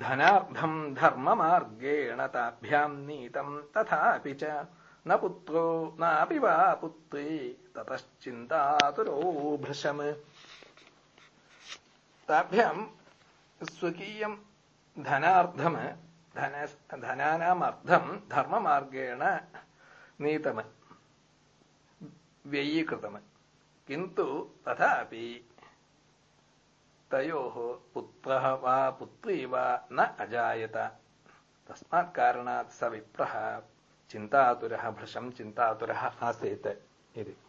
धनार्थम् धर्ममार्गेण ताभ्याम् नीतम् तथापि च न पुत्रो नापि वा पुत्री ततश्चिन्तातुरो भृशम्। ताभ्याम् स्वकीयम् धनार्धम् धनानामर्थम् धर्ममार्गेण नीतम् व्ययीकृतम्। किन्तु तथापि तयोः पुत्रः वा पुत्री वा न अजायत। तस्मात् कारणात् स विप्रः। चिन्तातुरः भृशम् चिन्तातुरः आसीत् इति